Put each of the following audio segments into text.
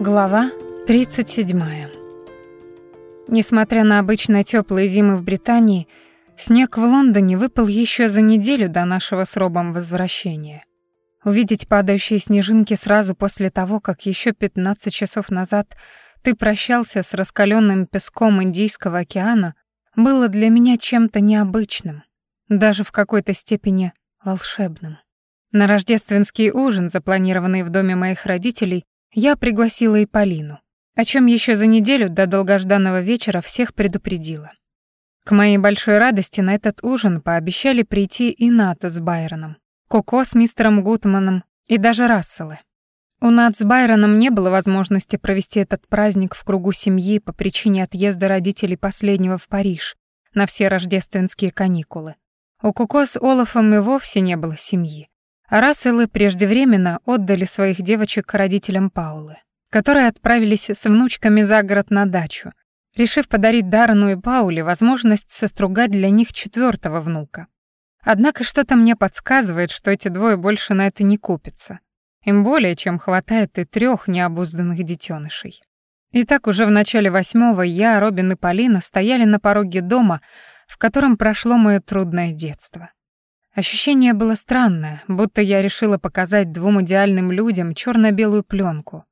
Глава 37. Несмотря на обычно теплые зимы в Британии, снег в Лондоне выпал еще за неделю до нашего с Робом возвращения. Увидеть падающие снежинки сразу после того, как еще 15 часов назад ты прощался с раскаленным песком Индийского океана, было для меня чем-то необычным, даже в какой-то степени волшебным. На рождественский ужин, запланированный в доме моих родителей, я пригласила и Полину, о чем еще за неделю до долгожданного вечера всех предупредила. К моей большой радости на этот ужин пообещали прийти и Ната с Байроном, Коко с мистером Гутманом и даже Расселы. У Нат с Байроном не было возможности провести этот праздник в кругу семьи по причине отъезда родителей последнего в Париж на все рождественские каникулы. У Коко с Олафом и вовсе не было семьи. Расселы преждевременно отдали своих девочек родителям Паулы, которые отправились с внучками за город на дачу, решив подарить Дарну и Пауле возможность состругать для них четвертого внука. Однако что-то мне подсказывает, что эти двое больше на это не купятся. Им более чем хватает и трех необузданных детенышей. И так уже в начале восьмого я, Робин и Полина стояли на пороге дома, в котором прошло мое трудное детство. Ощущение было странное, будто я решила показать двум идеальным людям черно белую пленку,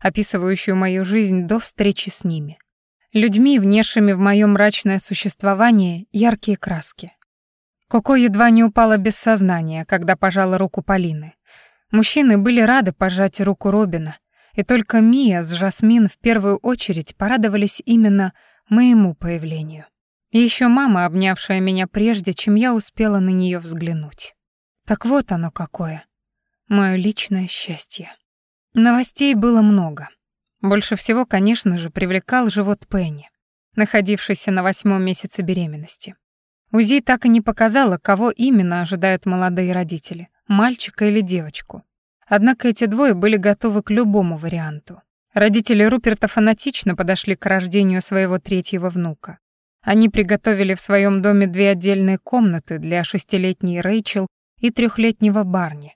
описывающую мою жизнь до встречи с ними. Людьми, внесшими в моё мрачное существование яркие краски. Коко едва не упала без сознания, когда пожала руку Полины. Мужчины были рады пожать руку Робина, и только Мия с Жасмин в первую очередь порадовались именно моему появлению. И еще мама, обнявшая меня прежде, чем я успела на нее взглянуть. Так вот оно какое. Мое личное счастье. Новостей было много. Больше всего, конечно же, привлекал живот Пенни, находившийся на восьмом месяце беременности. УЗИ так и не показала, кого именно ожидают молодые родители, мальчика или девочку. Однако эти двое были готовы к любому варианту. Родители Руперта фанатично подошли к рождению своего третьего внука. Они приготовили в своем доме две отдельные комнаты для шестилетней Рэйчел и трехлетнего Барни.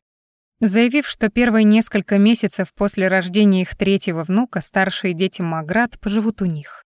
Заявив, что первые несколько месяцев после рождения их третьего внука старшие дети Маград поживут у них.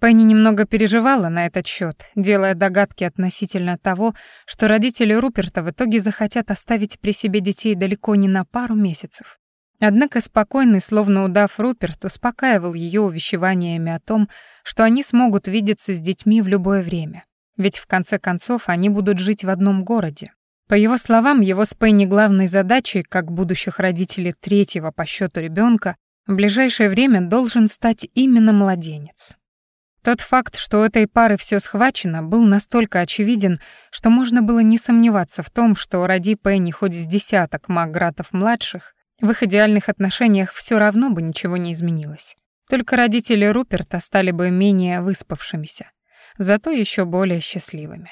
Пенни немного переживала на этот счет, делая догадки относительно того, что родители Руперта в итоге захотят оставить при себе детей далеко не на пару месяцев. Однако спокойный, словно удав Руперт, успокаивал ее увещеваниями о том, что они смогут видеться с детьми в любое время. Ведь в конце концов они будут жить в одном городе. По его словам, его с Пенни главной задачей, как будущих родителей третьего по счету ребенка, в ближайшее время должен стать именно младенец. Тот факт, что у этой пары все схвачено, был настолько очевиден, что можно было не сомневаться в том, что ради Пенни хоть с десяток Макгратов-младших, в их идеальных отношениях все равно бы ничего не изменилось. Только родители Руперта стали бы менее выспавшимися, зато еще более счастливыми.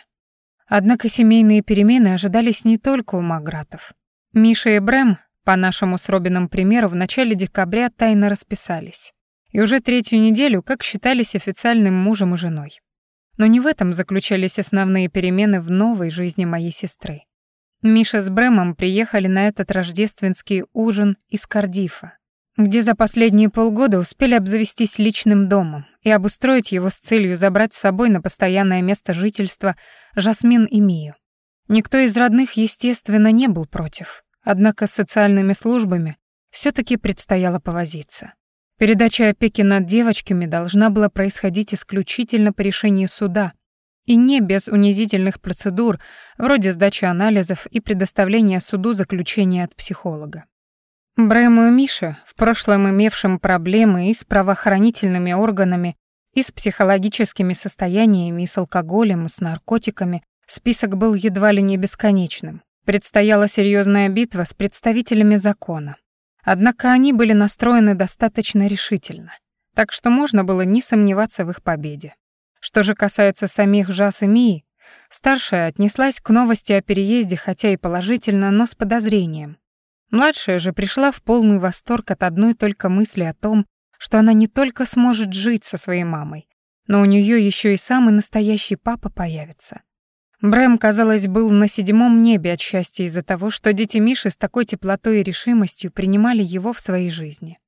Однако семейные перемены ожидались не только у Магратов. Миша и Брэм, по нашему с Робином примеру, в начале декабря тайно расписались. И уже третью неделю как считались официальным мужем и женой. Но не в этом заключались основные перемены в новой жизни моей сестры. Миша с Брэмом приехали на этот рождественский ужин из Кардифа, где за последние полгода успели обзавестись личным домом и обустроить его с целью забрать с собой на постоянное место жительства Жасмин и Мию. Никто из родных, естественно, не был против, однако с социальными службами все таки предстояло повозиться. Передача опеки над девочками должна была происходить исключительно по решению суда, и не без унизительных процедур, вроде сдачи анализов и предоставления суду заключения от психолога. Брэму и Мише, в прошлом имевшим проблемы и с правоохранительными органами, и с психологическими состояниями, и с алкоголем, и с наркотиками, список был едва ли не бесконечным. Предстояла серьезная битва с представителями закона. Однако они были настроены достаточно решительно, так что можно было не сомневаться в их победе. Что же касается самих Жас и Мии, старшая отнеслась к новости о переезде, хотя и положительно, но с подозрением. Младшая же пришла в полный восторг от одной только мысли о том, что она не только сможет жить со своей мамой, но у нее еще и самый настоящий папа появится. Брэм, казалось, был на седьмом небе от счастья из-за того, что дети Миши с такой теплотой и решимостью принимали его в своей жизни.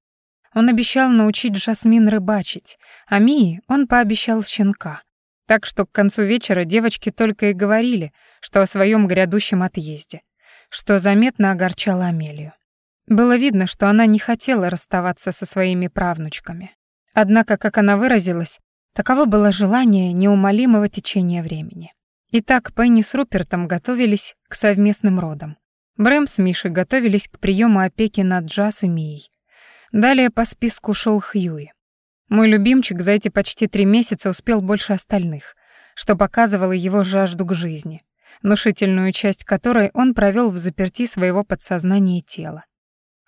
Он обещал научить Жасмин рыбачить, а Мии он пообещал щенка. Так что к концу вечера девочки только и говорили, что о своем грядущем отъезде, что заметно огорчало Амелию. Было видно, что она не хотела расставаться со своими правнучками. Однако, как она выразилась, таково было желание неумолимого течения времени. Итак, Пенни с Рупертом готовились к совместным родам. Брэм с Мишей готовились к приему опеки над Джаз и Мией. Далее по списку шел Хьюи. Мой любимчик за эти почти три месяца успел больше остальных, что показывало его жажду к жизни, внушительную часть которой он провел в заперти своего подсознания и тела.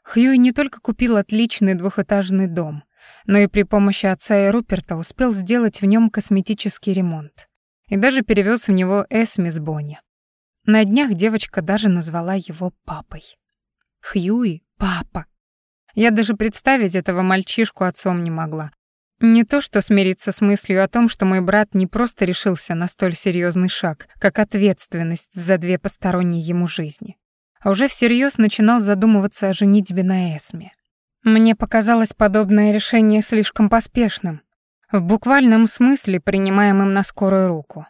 Хьюи не только купил отличный двухэтажный дом, но и при помощи отца и Руперта успел сделать в нем косметический ремонт и даже перевез в него Эсми с Бонни. На днях девочка даже назвала его папой. Хьюи — папа. Я даже представить этого мальчишку отцом не могла. Не то что смириться с мыслью о том, что мой брат не просто решился на столь серьезный шаг, как ответственность за две посторонние ему жизни, а уже всерьез начинал задумываться о женитьбе на Эсме. Мне показалось подобное решение слишком поспешным, в буквальном смысле принимаемым на скорую руку.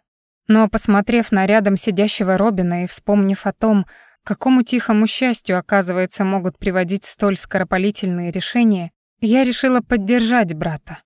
Но, посмотрев на рядом сидящего Робина и вспомнив о том, какому тихому счастью, оказывается, могут приводить столь скоропалительные решения, я решила поддержать брата.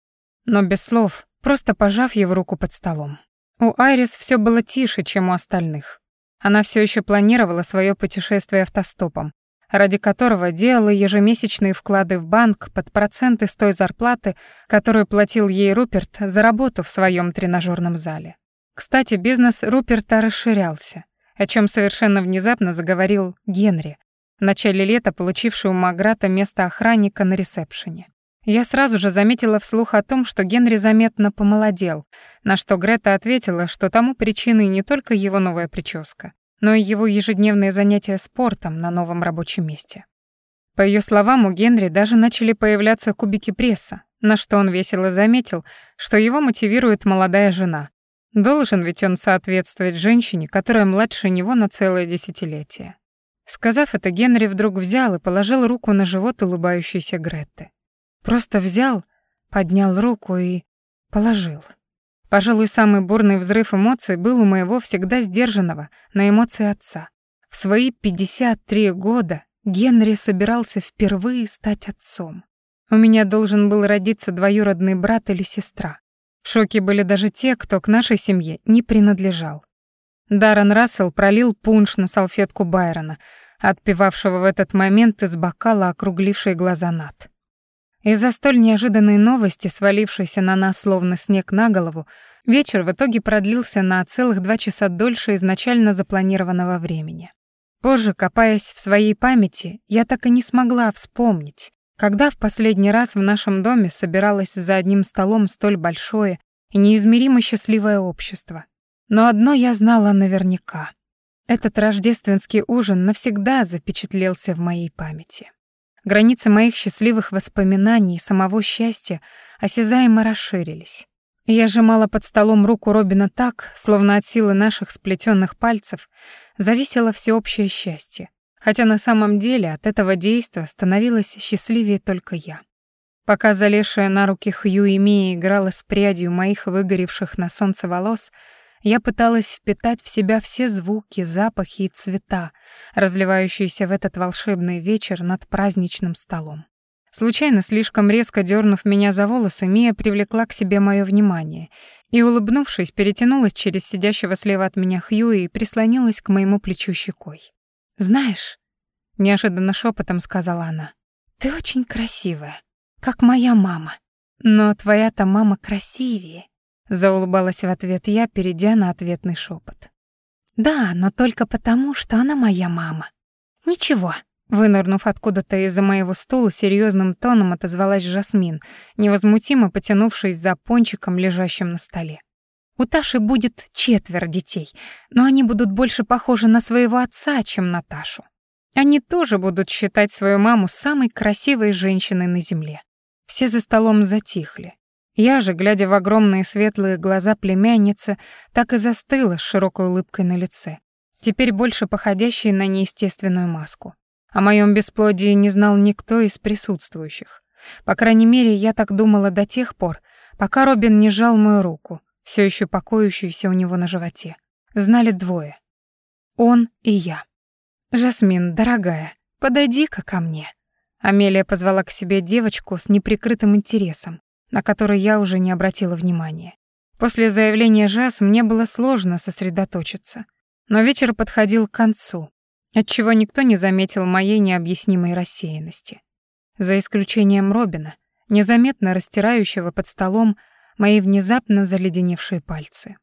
Но без слов, просто пожав его руку под столом. У Айрис все было тише, чем у остальных. Она все еще планировала свое путешествие автостопом, ради которого делала ежемесячные вклады в банк под проценты с той зарплаты, которую платил ей Руперт за работу в своем тренажерном зале. Кстати, бизнес Руперта расширялся, о чем совершенно внезапно заговорил Генри, в начале лета получивший у Маграта место охранника на ресепшене. Я сразу же заметила вслух о том, что Генри заметно помолодел, на что Грета ответила, что тому причиной не только его новая прическа, но и его ежедневные занятия спортом на новом рабочем месте. По ее словам, у Генри даже начали появляться кубики пресса, на что он весело заметил, что его мотивирует молодая жена. Должен ведь он соответствовать женщине, которая младше него на целое десятилетие. Сказав это, Генри вдруг взял и положил руку на живот улыбающейся Гретты. Просто взял, поднял руку и положил. Пожалуй, самый бурный взрыв эмоций был у моего всегда сдержанного на эмоции отца. В свои 53 года Генри собирался впервые стать отцом. У меня должен был родиться двоюродный брат или сестра. В шоке были даже те, кто к нашей семье не принадлежал. Даррен Рассел пролил пунш на салфетку Байрона, отпивавшего в этот момент из бокала округлившие глаза Нат. Из-за столь неожиданной новости, свалившейся на нас словно снег на голову, вечер в итоге продлился на целых два часа дольше изначально запланированного времени. Позже, копаясь в своей памяти, я так и не смогла вспомнить, когда в последний раз в нашем доме собиралось за одним столом столь большое и неизмеримо счастливое общество. Но одно я знала наверняка. Этот рождественский ужин навсегда запечатлелся в моей памяти. Границы моих счастливых воспоминаний и самого счастья осязаемо расширились. Я сжимала под столом руку Робина так, словно от силы наших сплетенных пальцев зависело всеобщее счастье, хотя на самом деле от этого действа становилась счастливее только я. Пока залезшая на руки Хью и Мия играла с прядью моих выгоревших на солнце волос, я пыталась впитать в себя все звуки, запахи и цвета, разливающиеся в этот волшебный вечер над праздничным столом. Случайно, слишком резко дернув меня за волосы, Мия привлекла к себе мое внимание и, улыбнувшись, перетянулась через сидящего слева от меня Хьюи и прислонилась к моему плечу щекой. «Знаешь», — неожиданно шепотом сказала она, — «ты очень красивая, как моя мама. Но твоя-то мама красивее, Заулыбалась в ответ я, перейдя на ответный шепот. Да, но только потому, что она моя мама. Ничего. Вынырнув откуда-то из-за моего стула, серьезным тоном отозвалась Жасмин, невозмутимо потянувшись за пончиком, лежащим на столе. У Таши будет четверо детей, но они будут больше похожи на своего отца, чем на Ташу. Они тоже будут считать свою маму самой красивой женщиной на земле. Все за столом затихли. Я же, глядя в огромные светлые глаза племянницы, так и застыла с широкой улыбкой на лице, теперь больше походящей на неестественную маску. О моем бесплодии не знал никто из присутствующих. По крайней мере, я так думала до тех пор, пока Робин не жал мою руку, все еще покоящуюся у него на животе. Знали двое. Он и я. «Жасмин, дорогая, подойди-ка ко мне». Амелия позвала к себе девочку с неприкрытым интересом, на который я уже не обратила внимания. После заявления Жас мне было сложно сосредоточиться. Но вечер подходил к концу, отчего никто не заметил моей необъяснимой рассеянности. За исключением Робина, незаметно растирающего под столом мои внезапно заледеневшие пальцы.